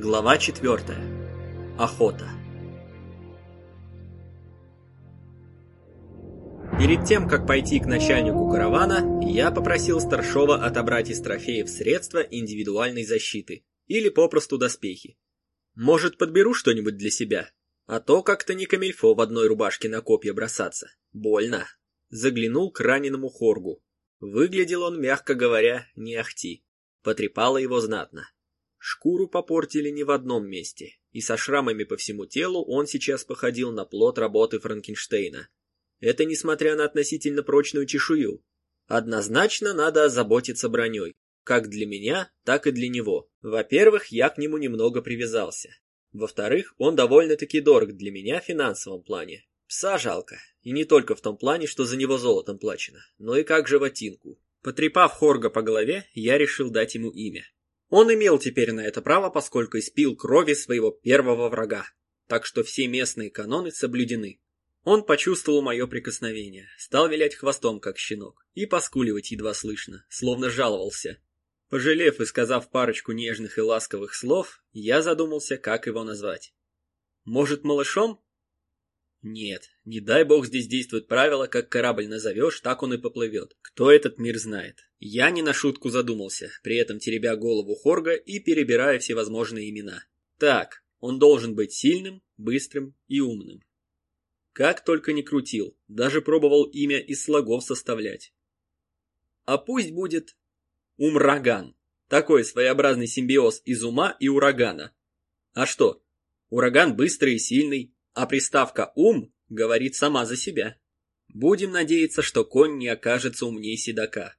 Глава 4. Охота. Перед тем, как пойти к начальнику каравана, я попросил старшова отобрать из трофеев средства индивидуальной защиты или попросту доспехи. Может, подберу что-нибудь для себя, а то как-то не камильфо в одной рубашке на копья бросаться. Больно. Заглянул к раненому хоргу. Выглядел он, мягко говоря, не ахти. Потрепало его знатно. Шкуру попортили не в одном месте, и со шрамами по всему телу он сейчас походил на плод работы Франкенштейна. Это несмотря на относительно прочную чешую. Однозначно надо озаботиться броней, как для меня, так и для него. Во-первых, я к нему немного привязался. Во-вторых, он довольно-таки дорог для меня в финансовом плане. Пса жалко, и не только в том плане, что за него золотом плачено, но и как животинку. Потрепав Хорга по голове, я решил дать ему имя. Он имел теперь на это право, поскольку испил крови своего первого врага, так что все местные каноны соблюдены. Он почувствовал мое прикосновение, стал вилять хвостом, как щенок, и поскуливать едва слышно, словно жаловался. Пожалев и сказав парочку нежных и ласковых слов, я задумался, как его назвать. Может, малышом? Нет, не дай бог здесь действует правило, как корабль назовешь, так он и поплывет. Кто этот мир знает? Я не на шутку задумался, при этом теребя голову Хорга и перебирая всевозможные имена. Так, он должен быть сильным, быстрым и умным. Как только не крутил, даже пробовал имя из слогов составлять. А пусть будет Умраган. Такой своеобразный симбиоз из ума и урагана. А что? Ураган быстрый и сильный, а приставка «ум» говорит сама за себя. Будем надеяться, что конь не окажется умнее седока.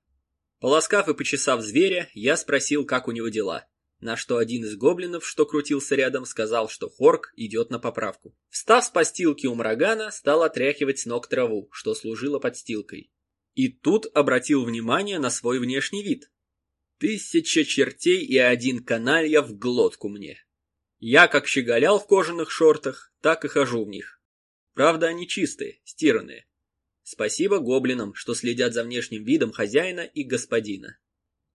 Полоскав и почесав зверя, я спросил, как у него дела. На что один из гоблинов, что крутился рядом, сказал, что Хорк идет на поправку. Встав с постилки у Мрагана, стал отряхивать с ног траву, что служило подстилкой. И тут обратил внимание на свой внешний вид. Тысяча чертей и один каналья в глотку мне. Я как щеголял в кожаных шортах, так и хожу в них. Правда, они чистые, стиранные. Спасибо гоблинам, что следят за внешним видом хозяина и господина.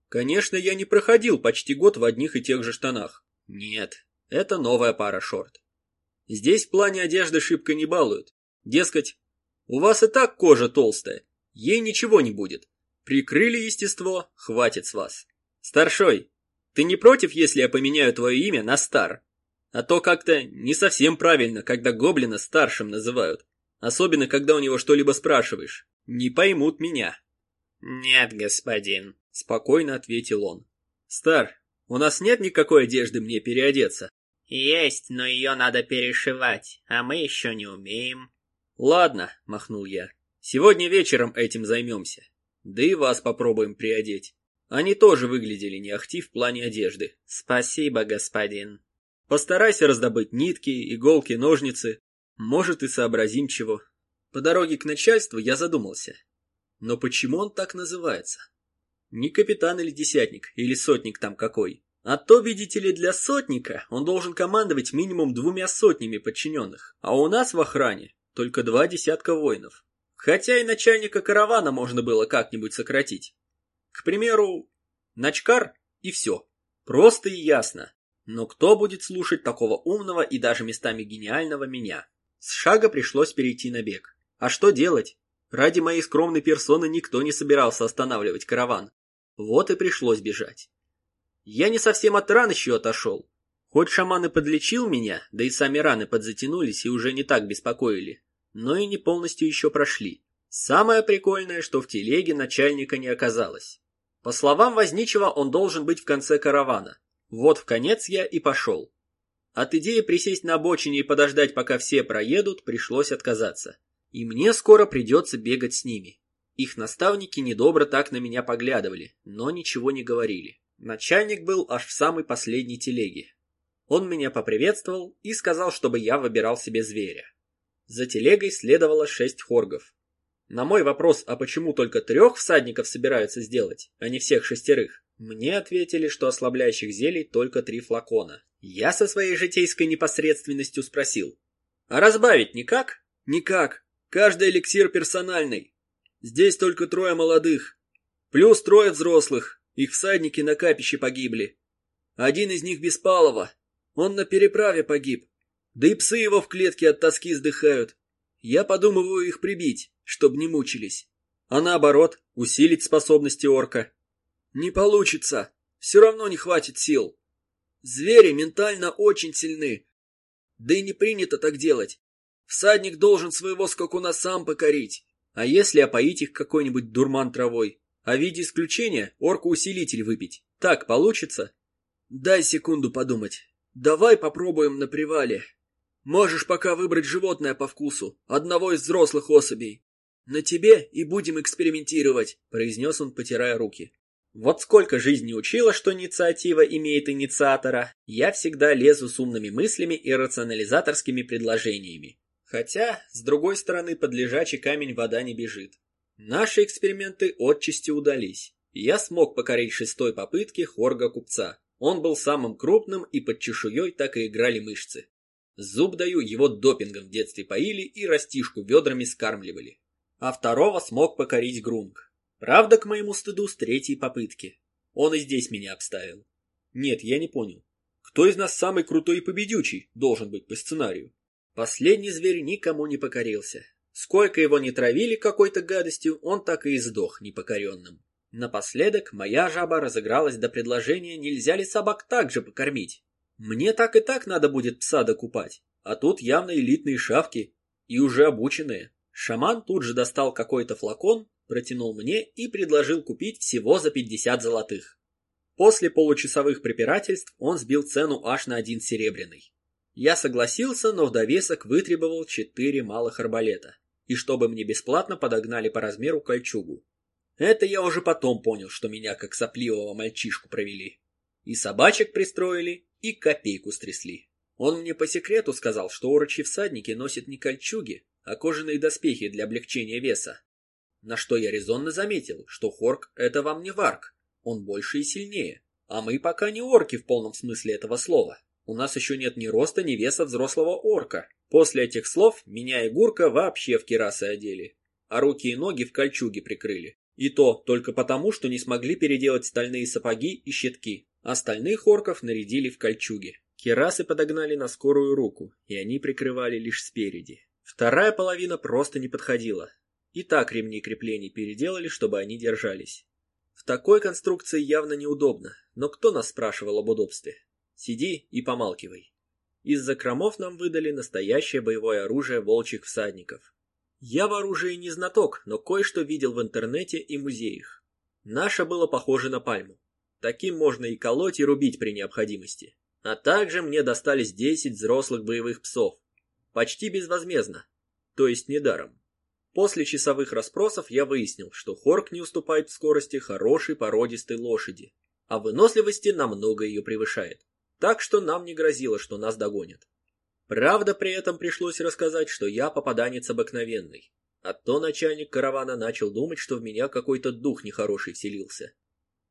Конечно, я не проходил почти год в одних и тех же штанах. Нет, это новая пара шорт. Здесь в плане одежды шибко не балуют. Дескать, у вас и так кожа толстая, ей ничего не будет. Прикрыли естество, хватит с вас. Старшой, ты не против, если я поменяю твое имя на Стар? А то как-то не совсем правильно, когда гоблина старшим называют. Особенно, когда у него что-либо спрашиваешь. Не поймут меня. «Нет, господин», — спокойно ответил он. «Стар, у нас нет никакой одежды мне переодеться?» «Есть, но ее надо перешивать, а мы еще не умеем». «Ладно», — махнул я. «Сегодня вечером этим займемся. Да и вас попробуем приодеть. Они тоже выглядели не ахти в плане одежды». «Спасибо, господин». Постарайся раздобыть нитки, иголки, ножницы. Может, и сообразим чего. По дороге к начальству я задумался. Но почему он так называется? Не капитан или десятник, или сотник там какой. А то, видите ли, для сотника он должен командовать минимум двумя сотнями подчиненных. А у нас в охране только два десятка воинов. Хотя и начальника каравана можно было как-нибудь сократить. К примеру, начкар и все. Просто и ясно. Но кто будет слушать такого умного и даже местами гениального меня? С шага пришлось перейти на бег. А что делать? Ради моей скромной персоны никто не собирался останавливать караван. Вот и пришлось бежать. Я не совсем от ран еще отошел. Хоть шаман и подлечил меня, да и сами раны подзатянулись и уже не так беспокоили, но и не полностью еще прошли. Самое прикольное, что в телеге начальника не оказалось. По словам Возничего, он должен быть в конце каравана. Вот в конец я и пошел. От идеи присесть на обочине и подождать, пока все проедут, пришлось отказаться. И мне скоро придется бегать с ними. Их наставники недобро так на меня поглядывали, но ничего не говорили. Начальник был аж в самой последней телеге. Он меня поприветствовал и сказал, чтобы я выбирал себе зверя. За телегой следовало шесть хоргов. На мой вопрос, а почему только трех всадников собираются сделать, а не всех шестерых, мне ответили, что ослабляющих зелий только три флакона. Я со своей житейской непосредственностью спросил. А разбавить никак? Никак. Каждый эликсир персональный. Здесь только трое молодых. Плюс трое взрослых. Их всадники на капище погибли. Один из них Беспалова. Он на переправе погиб. Да и псы его в клетке от тоски сдыхают. Я подумываю их прибить, чтобы не мучились. А наоборот, усилить способности орка. Не получится. Все равно не хватит сил. Звери ментально очень сильны. Да и не принято так делать. Всадник должен своего скакуна сам покорить. А если опоить их какой-нибудь дурман травой? А в виде исключения орку усилитель выпить. Так получится? Дай секунду подумать. Давай попробуем на привале. Можешь пока выбрать животное по вкусу, одного из взрослых особей. На тебе и будем экспериментировать, произнес он, потирая руки. Вот сколько жизнь не учила, что инициатива имеет инициатора, я всегда лезу с умными мыслями и рационализаторскими предложениями. Хотя, с другой стороны, под лежачий камень вода не бежит. Наши эксперименты отчасти удались. Я смог покорить шестой попытки хорга-купца. Он был самым крупным, и под чешуей так и играли мышцы. Зуб даю, его допингом в детстве поили и растишку ведрами скармливали а второго смог покорить Грунг. Правда, к моему стыду, с третьей попытки. Он и здесь меня обставил. Нет, я не понял. Кто из нас самый крутой и победючий должен быть по сценарию? Последний зверь никому не покорился. Сколько его не травили какой-то гадостью, он так и сдох непокоренным. Напоследок моя жаба разыгралась до предложения, нельзя ли собак также покормить. Мне так и так надо будет пса докупать, а тут явно элитные шавки и уже обученные. Шаман тут же достал какой-то флакон, протянул мне и предложил купить всего за 50 золотых. После получасовых препирательств он сбил цену аж на один серебряный. Я согласился, но в довесок вытребовал четыре малых арбалета, и чтобы мне бесплатно подогнали по размеру кольчугу. Это я уже потом понял, что меня как сопливого мальчишку провели. И собачек пристроили, и копейку стрясли. Он мне по секрету сказал, что урочи всадники носят не кольчуги, а кожаные доспехи для облегчения веса. На что я резонно заметил, что Хорк — это вам не Варк, он больше и сильнее. А мы пока не орки в полном смысле этого слова. У нас еще нет ни роста, ни веса взрослого орка. После этих слов меня и Гурка вообще в кирасы одели, а руки и ноги в кольчуги прикрыли. И то только потому, что не смогли переделать стальные сапоги и щитки. Остальных орков нарядили в кольчуги. Кирасы подогнали на скорую руку, и они прикрывали лишь спереди. Вторая половина просто не подходила. И так ремни креплений переделали, чтобы они держались. В такой конструкции явно неудобно, но кто нас спрашивал об удобстве? Сиди и помалкивай. Из закромов нам выдали настоящее боевое оружие волчьих всадников. Я в оружии не знаток, но кое-что видел в интернете и музеях. Наше было похоже на пальму. Таким можно и колоть, и рубить при необходимости. А также мне достались 10 взрослых боевых псов, Почти безвозмездно, то есть недаром. После часовых расспросов я выяснил, что Хорк не уступает в скорости хорошей породистой лошади, а выносливости намного ее превышает. Так что нам не грозило, что нас догонят. Правда, при этом пришлось рассказать, что я попаданец обыкновенный. А то начальник каравана начал думать, что в меня какой-то дух нехороший вселился.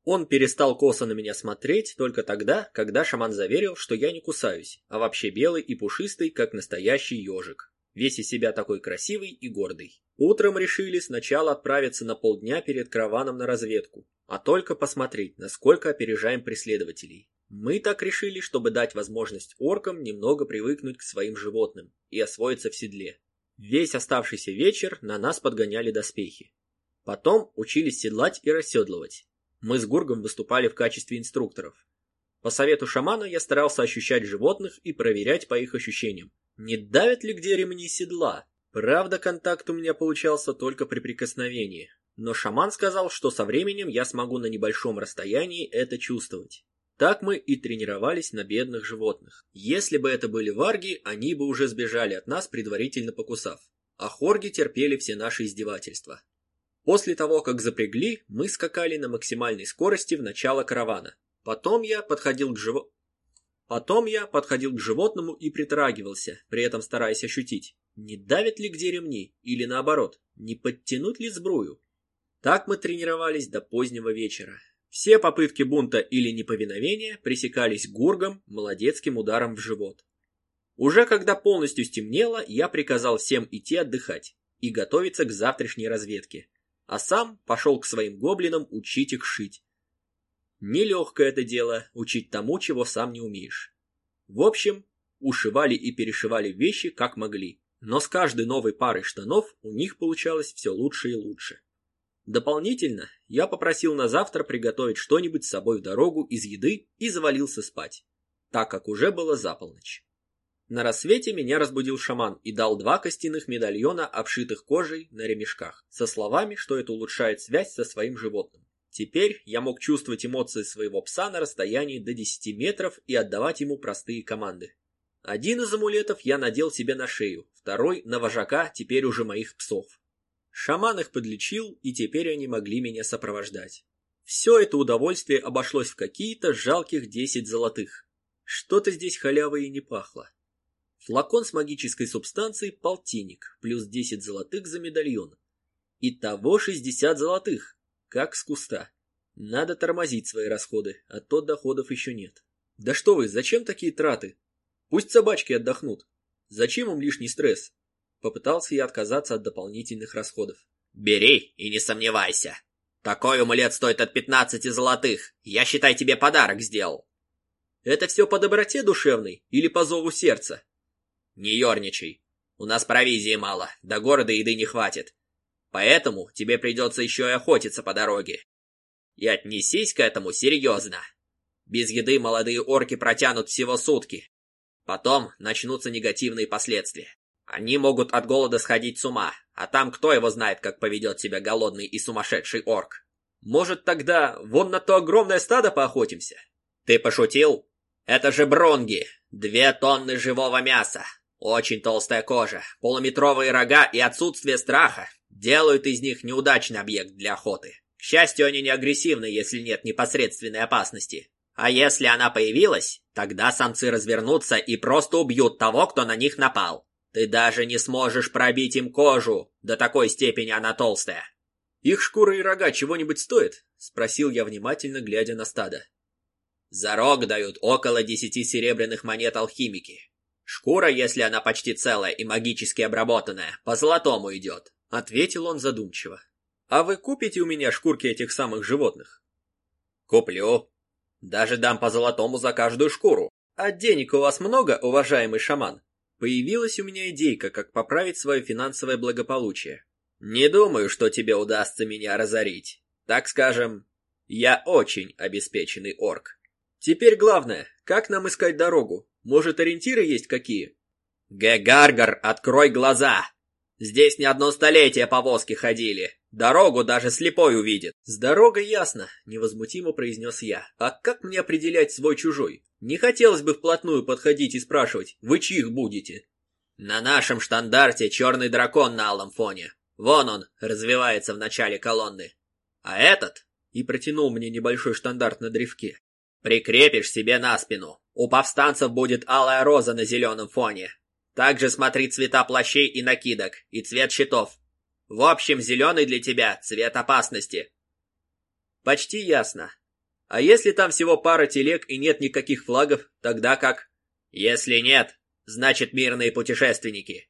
Он перестал косо на меня смотреть только тогда, когда шаман заверил, что я не кусаюсь, а вообще белый и пушистый, как настоящий ежик. Весь из себя такой красивый и гордый. Утром решили сначала отправиться на полдня перед караваном на разведку, а только посмотреть, насколько опережаем преследователей. Мы так решили, чтобы дать возможность оркам немного привыкнуть к своим животным и освоиться в седле. Весь оставшийся вечер на нас подгоняли доспехи. Потом учились седлать и расседлывать. Мы с Гургом выступали в качестве инструкторов. По совету шамана я старался ощущать животных и проверять по их ощущениям, не давят ли где ремни седла. Правда, контакт у меня получался только при прикосновении, но шаман сказал, что со временем я смогу на небольшом расстоянии это чувствовать. Так мы и тренировались на бедных животных. Если бы это были варги, они бы уже сбежали от нас, предварительно покусав. А хорги терпели все наши издевательства. После того, как запрягли, мы скакали на максимальной скорости в начало каравана. Потом я подходил к живо... Потом я подходил к животному и притрагивался, при этом стараясь ощутить, не давят ли где ремни, или наоборот, не подтянуть ли сбрую. Так мы тренировались до позднего вечера. Все попытки бунта или неповиновения пресекались гургом, молодецким ударом в живот. Уже когда полностью стемнело, я приказал всем идти отдыхать и готовиться к завтрашней разведке а сам пошел к своим гоблинам учить их шить. Нелегкое это дело — учить тому, чего сам не умеешь. В общем, ушивали и перешивали вещи как могли, но с каждой новой парой штанов у них получалось все лучше и лучше. Дополнительно я попросил на завтра приготовить что-нибудь с собой в дорогу из еды и завалился спать, так как уже было за полночь. На рассвете меня разбудил шаман и дал два костяных медальона, обшитых кожей на ремешках, со словами, что это улучшает связь со своим животным. Теперь я мог чувствовать эмоции своего пса на расстоянии до 10 метров и отдавать ему простые команды. Один из амулетов я надел себе на шею, второй — на вожака, теперь уже моих псов. Шаман их подлечил, и теперь они могли меня сопровождать. Все это удовольствие обошлось в какие-то жалких 10 золотых. Что-то здесь халявой и не пахло. Флакон с магической субстанцией полтинник, плюс 10 золотых за медальон. Итого 60 золотых, как с куста. Надо тормозить свои расходы, а то доходов еще нет. Да что вы, зачем такие траты? Пусть собачки отдохнут. Зачем им лишний стресс? Попытался я отказаться от дополнительных расходов. Бери и не сомневайся. Такой амулет стоит от 15 золотых. Я, считай, тебе подарок сделал. Это все по доброте душевной или по зову сердца? Не ерничай. У нас провизии мало, до города еды не хватит. Поэтому тебе придется еще и охотиться по дороге. И отнесись к этому серьезно. Без еды молодые орки протянут всего сутки. Потом начнутся негативные последствия. Они могут от голода сходить с ума, а там кто его знает, как поведет себя голодный и сумасшедший орк. Может тогда вон на то огромное стадо поохотимся? Ты пошутил? Это же бронги, две тонны живого мяса. Очень толстая кожа, полуметровые рога и отсутствие страха делают из них неудачный объект для охоты. К счастью, они не агрессивны, если нет непосредственной опасности. А если она появилась, тогда самцы развернутся и просто убьют того, кто на них напал. Ты даже не сможешь пробить им кожу, до такой степени она толстая. Их шкура и рога чего-нибудь стоят? Спросил я внимательно, глядя на стадо. За рог дают около десяти серебряных монет алхимики. Шкура, если она почти целая и магически обработанная, по золотому идет, — ответил он задумчиво. А вы купите у меня шкурки этих самых животных? Куплю. Даже дам по золотому за каждую шкуру. А денег у вас много, уважаемый шаман? Появилась у меня идейка, как поправить свое финансовое благополучие. Не думаю, что тебе удастся меня разорить. Так скажем, я очень обеспеченный орк. Теперь главное, как нам искать дорогу? Может, ориентиры есть какие? Гегаргар, открой глаза! Здесь не одно столетие повозки ходили. Дорогу даже слепой увидит. С дорогой ясно, невозмутимо произнес я. А как мне определять свой-чужой? Не хотелось бы вплотную подходить и спрашивать, вы чьих будете? На нашем штандарте черный дракон на алом фоне. Вон он, развивается в начале колонны. А этот, и протянул мне небольшой штандарт на древке, прикрепишь себе на спину. У повстанцев будет алая роза на зеленом фоне. Также смотри цвета плащей и накидок, и цвет щитов. В общем, зеленый для тебя цвет опасности. Почти ясно. А если там всего пара телег и нет никаких флагов, тогда как? Если нет, значит мирные путешественники.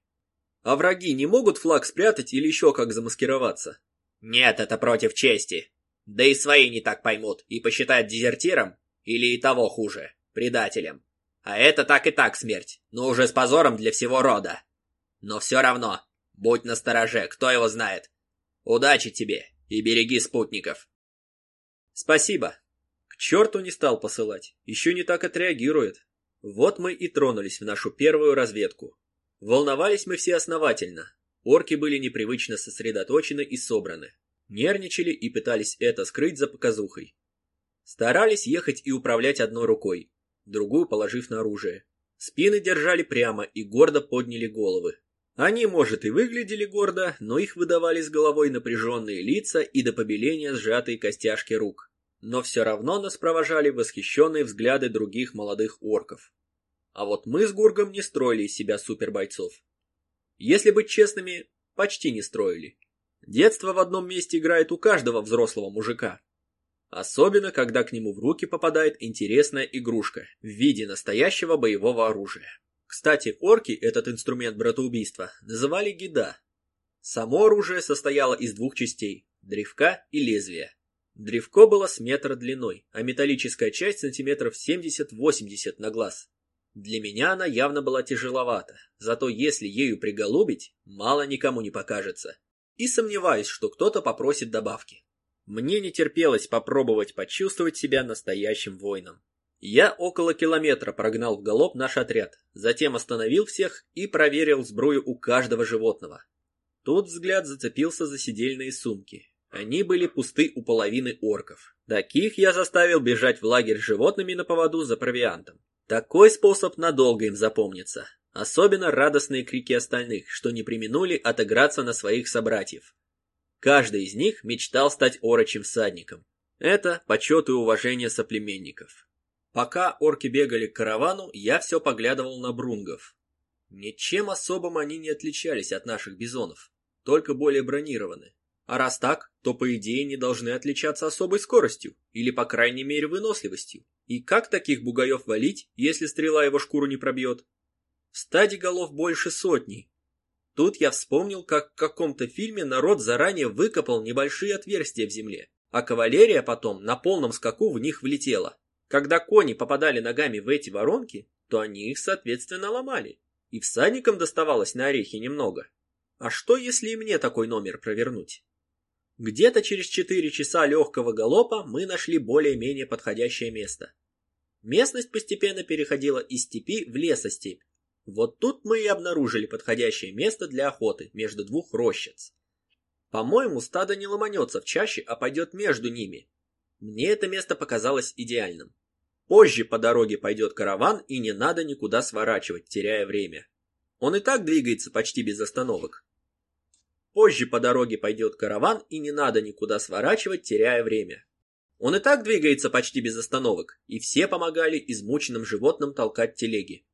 А враги не могут флаг спрятать или еще как замаскироваться? Нет, это против чести. Да и свои не так поймут и посчитают дезертиром или и того хуже, предателем. А это так и так смерть, но уже с позором для всего рода. Но все равно, будь настороже, кто его знает. Удачи тебе и береги спутников. Спасибо, к черту не стал посылать, еще не так отреагирует. Вот мы и тронулись в нашу первую разведку. Волновались мы все основательно. Орки были непривычно сосредоточены и собраны. Нервничали и пытались это скрыть за показухой. Старались ехать и управлять одной рукой, другую положив на оружие. Спины держали прямо и гордо подняли головы. Они, может, и выглядели гордо, но их выдавали с головой напряженные лица и до побеления сжатые костяшки рук но все равно нас провожали восхищенные взгляды других молодых орков. А вот мы с Гургом не строили из себя супербойцов. Если быть честными, почти не строили. Детство в одном месте играет у каждого взрослого мужика. Особенно, когда к нему в руки попадает интересная игрушка в виде настоящего боевого оружия. Кстати, орки этот инструмент братоубийства называли гида. Само оружие состояло из двух частей – древка и лезвия. Древко было с метра длиной, а металлическая часть сантиметров 70-80 на глаз. Для меня она явно была тяжеловата, зато если ею приголубить, мало никому не покажется. И сомневаюсь, что кто-то попросит добавки. Мне не терпелось попробовать почувствовать себя настоящим воином. Я около километра прогнал в галоп наш отряд, затем остановил всех и проверил сбрую у каждого животного. Тут взгляд зацепился за сидельные сумки. Они были пусты у половины орков. Таких я заставил бежать в лагерь с животными на поводу за провиантом. Такой способ надолго им запомнится. Особенно радостные крики остальных, что не применули отыграться на своих собратьев. Каждый из них мечтал стать орочим всадником. Это почет и уважение соплеменников. Пока орки бегали к каравану, я все поглядывал на брунгов. Ничем особым они не отличались от наших бизонов, только более бронированы. А раз так, то по идее не должны отличаться особой скоростью, или по крайней мере выносливостью. И как таких бугаев валить, если стрела его шкуру не пробьет? В стаде голов больше сотни. Тут я вспомнил, как в каком-то фильме народ заранее выкопал небольшие отверстия в земле, а кавалерия потом на полном скаку в них влетела. Когда кони попадали ногами в эти воронки, то они их соответственно ломали, и всадникам доставалось на орехи немного. А что, если и мне такой номер провернуть? Где-то через 4 часа легкого галопа мы нашли более-менее подходящее место. Местность постепенно переходила из степи в лесостепь. Вот тут мы и обнаружили подходящее место для охоты между двух рощиц. По-моему, стадо не ломанется в чаще, а пойдет между ними. Мне это место показалось идеальным. Позже по дороге пойдет караван, и не надо никуда сворачивать, теряя время. Он и так двигается почти без остановок. Позже по дороге пойдет караван, и не надо никуда сворачивать, теряя время. Он и так двигается почти без остановок, и все помогали измученным животным толкать телеги.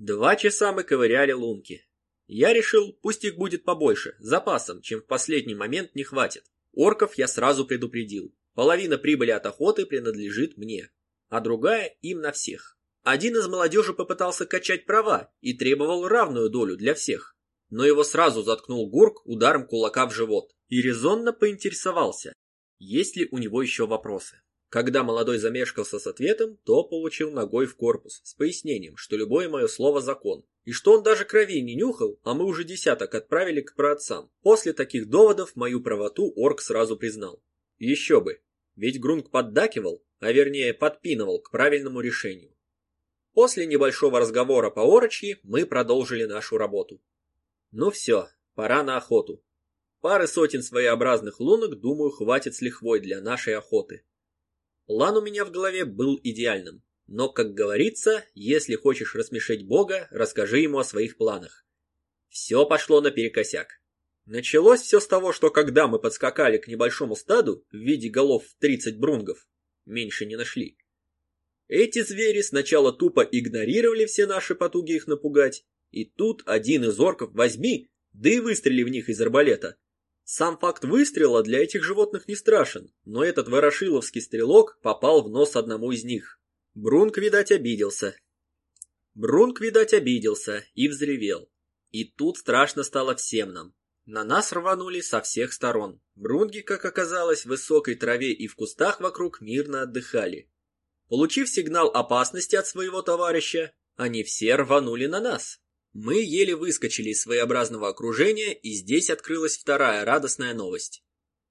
Два часа мы ковыряли лунки. Я решил, пусть их будет побольше, запасом, чем в последний момент не хватит. Орков я сразу предупредил. Половина прибыли от охоты принадлежит мне, а другая им на всех. Один из молодежи попытался качать права и требовал равную долю для всех но его сразу заткнул Гурк ударом кулака в живот и резонно поинтересовался, есть ли у него еще вопросы. Когда молодой замешкался с ответом, то получил ногой в корпус с пояснением, что любое мое слово закон, и что он даже крови не нюхал, а мы уже десяток отправили к праотцам. После таких доводов мою правоту орк сразу признал. Еще бы, ведь Грунг поддакивал, а вернее подпинывал к правильному решению. После небольшого разговора по орочьи мы продолжили нашу работу. Ну все, пора на охоту. Пары сотен своеобразных лунок, думаю, хватит с лихвой для нашей охоты. План у меня в голове был идеальным. Но, как говорится, если хочешь рассмешить Бога, расскажи ему о своих планах. Все пошло наперекосяк. Началось все с того, что когда мы подскакали к небольшому стаду в виде голов в 30 брунгов, меньше не нашли. Эти звери сначала тупо игнорировали все наши потуги их напугать, и тут один из орков возьми, да и выстрели в них из арбалета. Сам факт выстрела для этих животных не страшен, но этот ворошиловский стрелок попал в нос одному из них. Брунк, видать, обиделся. Брунк, видать, обиделся и взревел. И тут страшно стало всем нам. На нас рванули со всех сторон. Брунги, как оказалось, в высокой траве и в кустах вокруг мирно отдыхали. Получив сигнал опасности от своего товарища, они все рванули на нас. Мы еле выскочили из своеобразного окружения, и здесь открылась вторая радостная новость.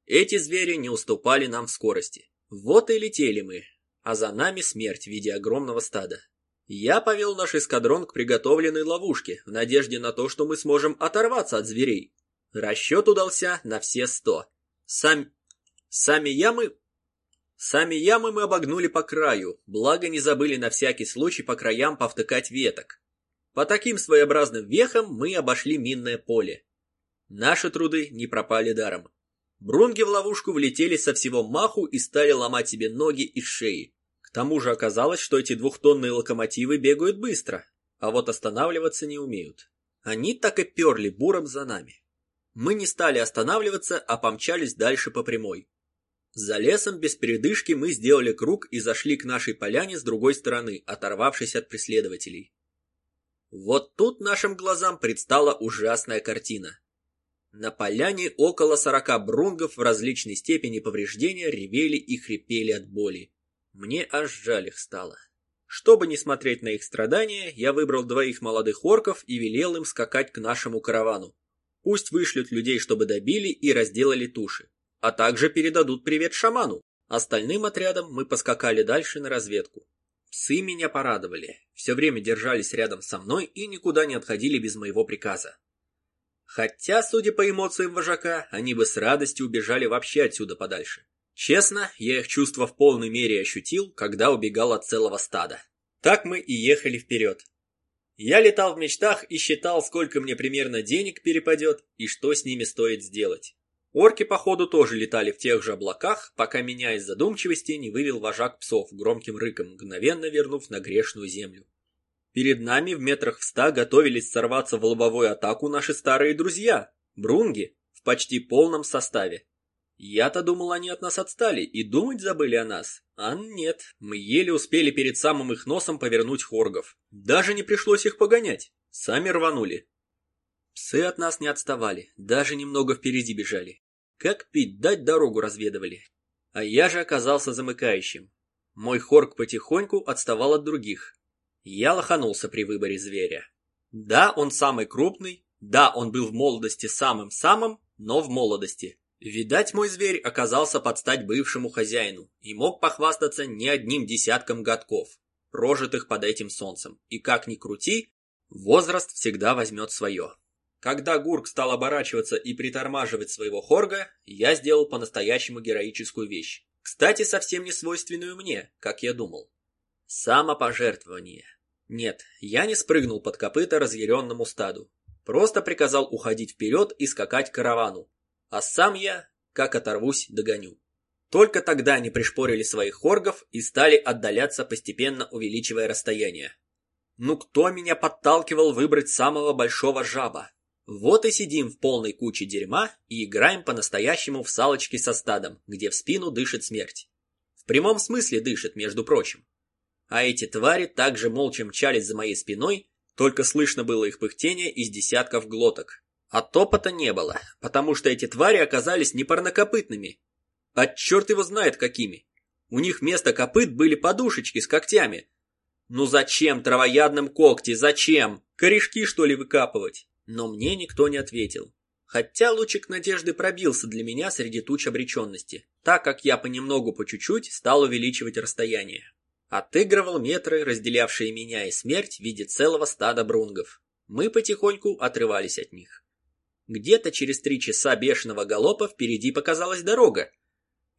Эти звери не уступали нам в скорости. Вот и летели мы, а за нами смерть в виде огромного стада. Я повел наш эскадрон к приготовленной ловушке, в надежде на то, что мы сможем оторваться от зверей. Расчет удался на все сто. Сам... Сами ямы... Сами ямы мы обогнули по краю, благо не забыли на всякий случай по краям повтыкать веток. По таким своеобразным вехам мы обошли минное поле. Наши труды не пропали даром. Брунги в ловушку влетели со всего маху и стали ломать себе ноги и шеи. К тому же оказалось, что эти двухтонные локомотивы бегают быстро, а вот останавливаться не умеют. Они так и перли буром за нами. Мы не стали останавливаться, а помчались дальше по прямой. За лесом без передышки мы сделали круг и зашли к нашей поляне с другой стороны, оторвавшись от преследователей. Вот тут нашим глазам предстала ужасная картина. На поляне около сорока брунгов в различной степени повреждения ревели и хрипели от боли. Мне аж жаль их стало. Чтобы не смотреть на их страдания, я выбрал двоих молодых орков и велел им скакать к нашему каравану. Пусть вышлют людей, чтобы добили и разделали туши. А также передадут привет шаману. Остальным отрядом мы поскакали дальше на разведку. Псы меня порадовали. Все время держались рядом со мной и никуда не отходили без моего приказа. Хотя, судя по эмоциям вожака, они бы с радостью убежали вообще отсюда подальше. Честно, я их чувства в полной мере ощутил, когда убегал от целого стада. Так мы и ехали вперед. Я летал в мечтах и считал, сколько мне примерно денег перепадет и что с ними стоит сделать. Орки, походу, тоже летали в тех же облаках, пока меня из задумчивости не вывел вожак псов громким рыком, мгновенно вернув на грешную землю. Перед нами в метрах в ста готовились сорваться в лобовую атаку наши старые друзья, брунги, в почти полном составе. Я-то думал, они от нас отстали и думать забыли о нас. А нет, мы еле успели перед самым их носом повернуть хоргов. Даже не пришлось их погонять. Сами рванули. Псы от нас не отставали, даже немного впереди бежали. Как пить дать дорогу разведывали. А я же оказался замыкающим. Мой хорг потихоньку отставал от других. Я лоханулся при выборе зверя. Да, он самый крупный, да, он был в молодости самым-самым, но в молодости. Видать, мой зверь оказался под стать бывшему хозяину и мог похвастаться не одним десятком годков, прожитых под этим солнцем. И как ни крути, возраст всегда возьмет свое. Когда Гурк стал оборачиваться и притормаживать своего хорга, я сделал по-настоящему героическую вещь. Кстати, совсем не свойственную мне, как я думал. Самопожертвование. Нет, я не спрыгнул под копыта разъяренному стаду. Просто приказал уходить вперед и скакать к каравану, а сам я, как оторвусь, догоню. Только тогда они пришпорили своих хоргов и стали отдаляться, постепенно увеличивая расстояние. Ну кто меня подталкивал выбрать самого большого жаба? Вот и сидим в полной куче дерьма и играем по-настоящему в салочки со стадом, где в спину дышит смерть. В прямом смысле дышит, между прочим. А эти твари также молча мчались за моей спиной, только слышно было их пыхтение из десятков глоток. А топота не было, потому что эти твари оказались не парнокопытными, а черт его знает какими. У них вместо копыт были подушечки с когтями. Ну зачем травоядным когти, зачем? Корешки что ли выкапывать? Но мне никто не ответил. Хотя лучик надежды пробился для меня среди туч обреченности, так как я понемногу по чуть-чуть стал увеличивать расстояние. Отыгрывал метры, разделявшие меня и смерть в виде целого стада брунгов. Мы потихоньку отрывались от них. Где-то через три часа бешеного галопа впереди показалась дорога.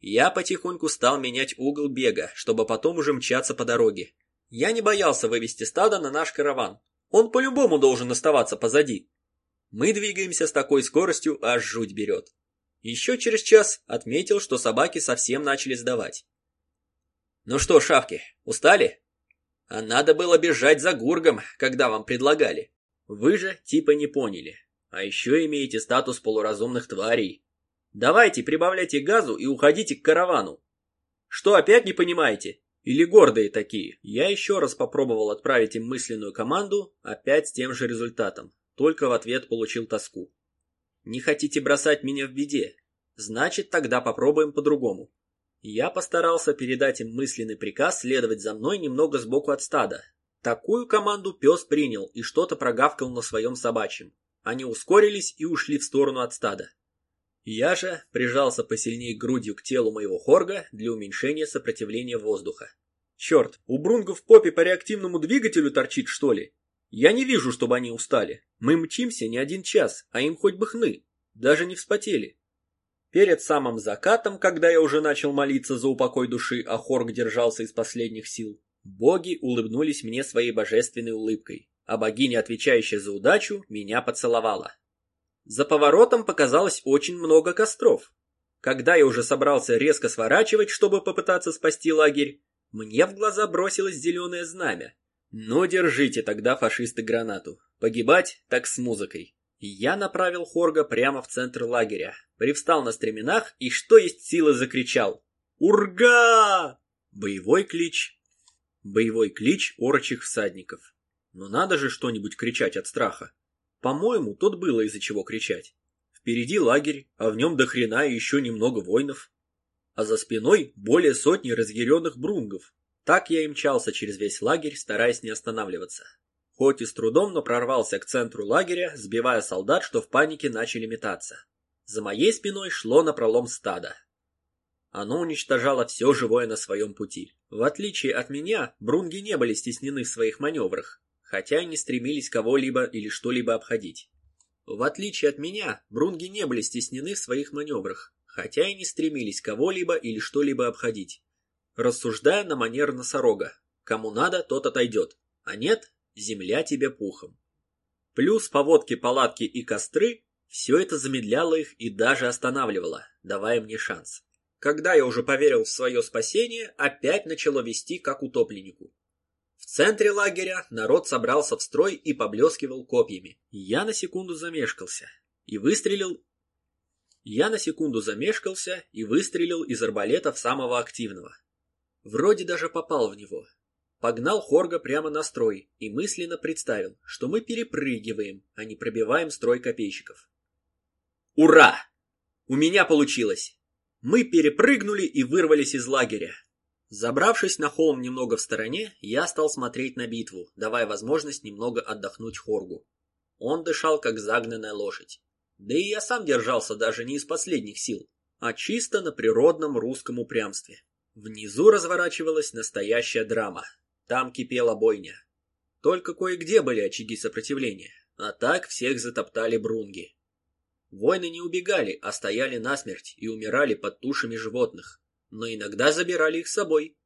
Я потихоньку стал менять угол бега, чтобы потом уже мчаться по дороге. Я не боялся вывести стадо на наш караван. Он по-любому должен оставаться позади. Мы двигаемся с такой скоростью, аж жуть берет. Еще через час отметил, что собаки совсем начали сдавать. Ну что, шавки, устали? А надо было бежать за гургом, когда вам предлагали. Вы же типа не поняли. А еще имеете статус полуразумных тварей. Давайте, прибавляйте газу и уходите к каравану. Что, опять не понимаете? Или гордые такие? Я еще раз попробовал отправить им мысленную команду, опять с тем же результатом. Только в ответ получил тоску. Не хотите бросать меня в беде? Значит, тогда попробуем по-другому. Я постарался передать им мысленный приказ следовать за мной немного сбоку от стада. Такую команду пес принял и что-то прогавкал на своем собачьем. Они ускорились и ушли в сторону от стада. Я же прижался посильнее грудью к телу моего хорга для уменьшения сопротивления воздуха. Черт, у Брунгов в попе по реактивному двигателю торчит, что ли? Я не вижу, чтобы они устали. Мы мчимся не один час, а им хоть бы хны. Даже не вспотели. Перед самым закатом, когда я уже начал молиться за упокой души, а Хорг держался из последних сил, боги улыбнулись мне своей божественной улыбкой а богиня, отвечающая за удачу, меня поцеловала. За поворотом показалось очень много костров. Когда я уже собрался резко сворачивать, чтобы попытаться спасти лагерь, мне в глаза бросилось зеленое знамя. Но держите тогда, фашисты, гранату. Погибать так с музыкой. Я направил Хорга прямо в центр лагеря, привстал на стременах и что есть силы закричал. «Урга!» Боевой клич. Боевой клич орочих всадников. Но надо же что-нибудь кричать от страха. По-моему, тут было из-за чего кричать. Впереди лагерь, а в нем до хрена еще немного воинов. А за спиной более сотни разъяренных брунгов. Так я и мчался через весь лагерь, стараясь не останавливаться. Хоть и с трудом, но прорвался к центру лагеря, сбивая солдат, что в панике начали метаться. За моей спиной шло напролом стадо. Оно уничтожало все живое на своем пути. В отличие от меня, брунги не были стеснены в своих маневрах, хотя и не стремились кого-либо или что-либо обходить. В отличие от меня, брунги не были стеснены в своих маневрах, хотя и не стремились кого-либо или что-либо обходить. Рассуждая на манер носорога, кому надо, тот отойдет, а нет, земля тебе пухом. Плюс поводки, палатки и костры – все это замедляло их и даже останавливало, давая мне шанс. Когда я уже поверил в свое спасение, опять начало вести как утопленнику. В центре лагеря народ собрался в строй и поблескивал копьями. Я на секунду замешкался и выстрелил... Я на секунду замешкался и выстрелил из арбалета в самого активного. Вроде даже попал в него. Погнал Хорга прямо на строй и мысленно представил, что мы перепрыгиваем, а не пробиваем строй копейщиков. Ура! У меня получилось! Мы перепрыгнули и вырвались из лагеря. Забравшись на холм немного в стороне, я стал смотреть на битву, давая возможность немного отдохнуть Хоргу. Он дышал, как загнанная лошадь. Да и я сам держался даже не из последних сил, а чисто на природном русском упрямстве. Внизу разворачивалась настоящая драма. Там кипела бойня. Только кое-где были очаги сопротивления, а так всех затоптали брунги. Воины не убегали, а стояли насмерть и умирали под тушами животных, но иногда забирали их с собой.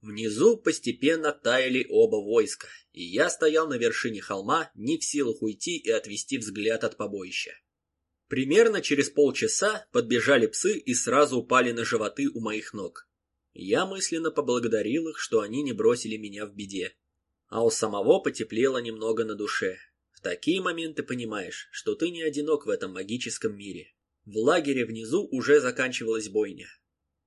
Внизу постепенно таяли оба войска, и я стоял на вершине холма, не в силах уйти и отвести взгляд от побоища. Примерно через полчаса подбежали псы и сразу упали на животы у моих ног. Я мысленно поблагодарил их, что они не бросили меня в беде. А у самого потеплело немного на душе. В такие моменты понимаешь, что ты не одинок в этом магическом мире. В лагере внизу уже заканчивалась бойня.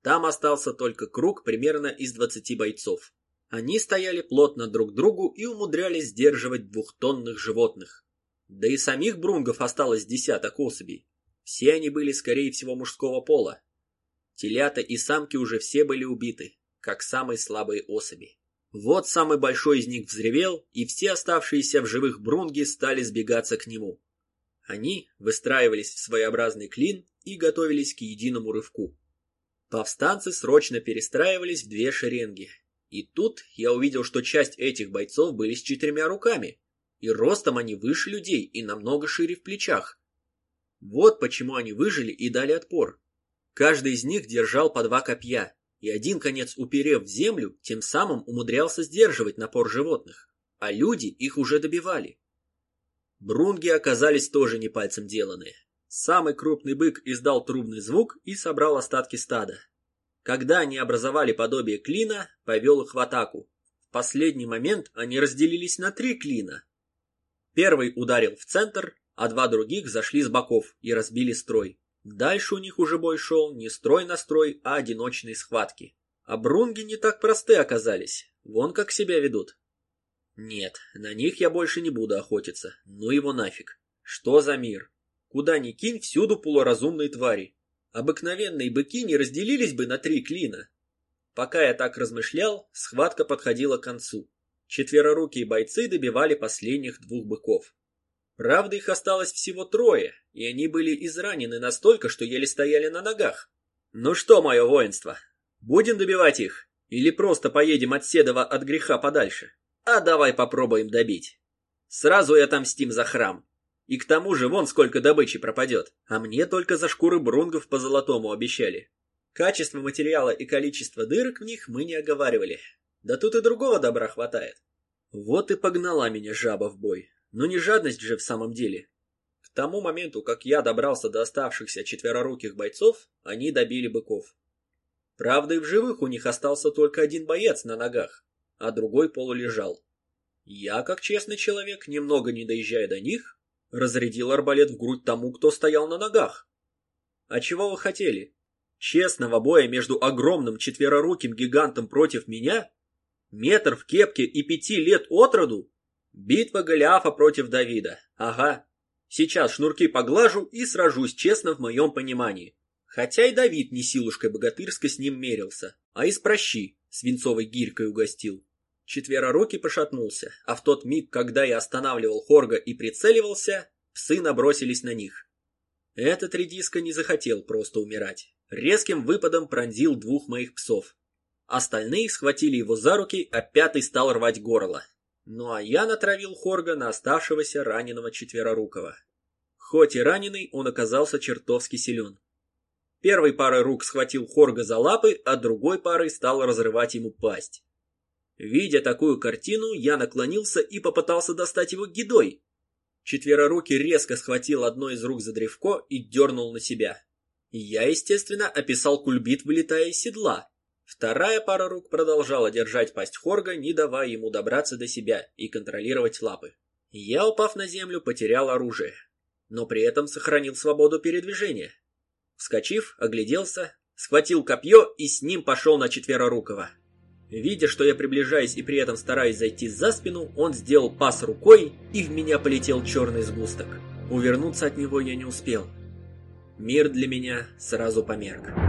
Там остался только круг примерно из двадцати бойцов. Они стояли плотно друг к другу и умудрялись сдерживать двухтонных животных. Да и самих брунгов осталось десяток особей. Все они были, скорее всего, мужского пола. Телята и самки уже все были убиты, как самые слабые особи. Вот самый большой из них взревел, и все оставшиеся в живых брунги стали сбегаться к нему. Они выстраивались в своеобразный клин и готовились к единому рывку. Повстанцы срочно перестраивались в две шеренги. И тут я увидел, что часть этих бойцов были с четырьмя руками, и ростом они выше людей и намного шире в плечах. Вот почему они выжили и дали отпор. Каждый из них держал по два копья, и один конец уперев в землю, тем самым умудрялся сдерживать напор животных, а люди их уже добивали. Брунги оказались тоже не пальцем деланные. Самый крупный бык издал трубный звук и собрал остатки стада. Когда они образовали подобие клина, повел их в атаку. В последний момент они разделились на три клина. Первый ударил в центр, а два других зашли с боков и разбили строй. Дальше у них уже бой шел не строй на строй, а одиночные схватки. А брунги не так просты оказались. Вон как себя ведут. Нет, на них я больше не буду охотиться. Ну его нафиг. Что за мир? Куда ни кинь, всюду полуразумные твари. Обыкновенные быки не разделились бы на три клина. Пока я так размышлял, схватка подходила к концу. Четверорукие бойцы добивали последних двух быков. Правда, их осталось всего трое, и они были изранены настолько, что еле стояли на ногах. Ну что, мое воинство, будем добивать их? Или просто поедем от Седова от греха подальше? А давай попробуем добить. Сразу и отомстим за храм. И к тому же вон сколько добычи пропадет. А мне только за шкуры брунгов по золотому обещали. Качество материала и количество дырок в них мы не оговаривали. Да тут и другого добра хватает. Вот и погнала меня жаба в бой. Но не жадность же в самом деле. К тому моменту, как я добрался до оставшихся четвероруких бойцов, они добили быков. Правда, и в живых у них остался только один боец на ногах, а другой полулежал. Я, как честный человек, немного не доезжая до них, разрядил арбалет в грудь тому, кто стоял на ногах. А чего вы хотели? Честного боя между огромным четвероруким гигантом против меня? Метр в кепке и пяти лет от роду? Битва Голиафа против Давида. Ага. Сейчас шнурки поглажу и сражусь честно в моем понимании. Хотя и Давид не силушкой богатырской с ним мерился, а из прощи. свинцовой гирькой угостил. Четверорукий пошатнулся, а в тот миг, когда я останавливал Хорга и прицеливался, псы набросились на них. Этот редиска не захотел просто умирать. Резким выпадом пронзил двух моих псов. Остальные схватили его за руки, а пятый стал рвать горло. Ну а я натравил Хорга на оставшегося раненого четверорукого. Хоть и раненый, он оказался чертовски силен. Первой парой рук схватил Хорга за лапы, а другой парой стал разрывать ему пасть. Видя такую картину, я наклонился и попытался достать его гидой. Четверорукий резко схватил одной из рук за древко и дернул на себя. Я, естественно, описал кульбит, вылетая из седла. Вторая пара рук продолжала держать пасть Хорга, не давая ему добраться до себя и контролировать лапы. Я, упав на землю, потерял оружие, но при этом сохранил свободу передвижения. Вскочив, огляделся, схватил копье и с ним пошел на четверорукого. Видя, что я приближаюсь и при этом стараюсь зайти за спину, он сделал пас рукой, и в меня полетел черный сгусток. Увернуться от него я не успел. Мир для меня сразу померк.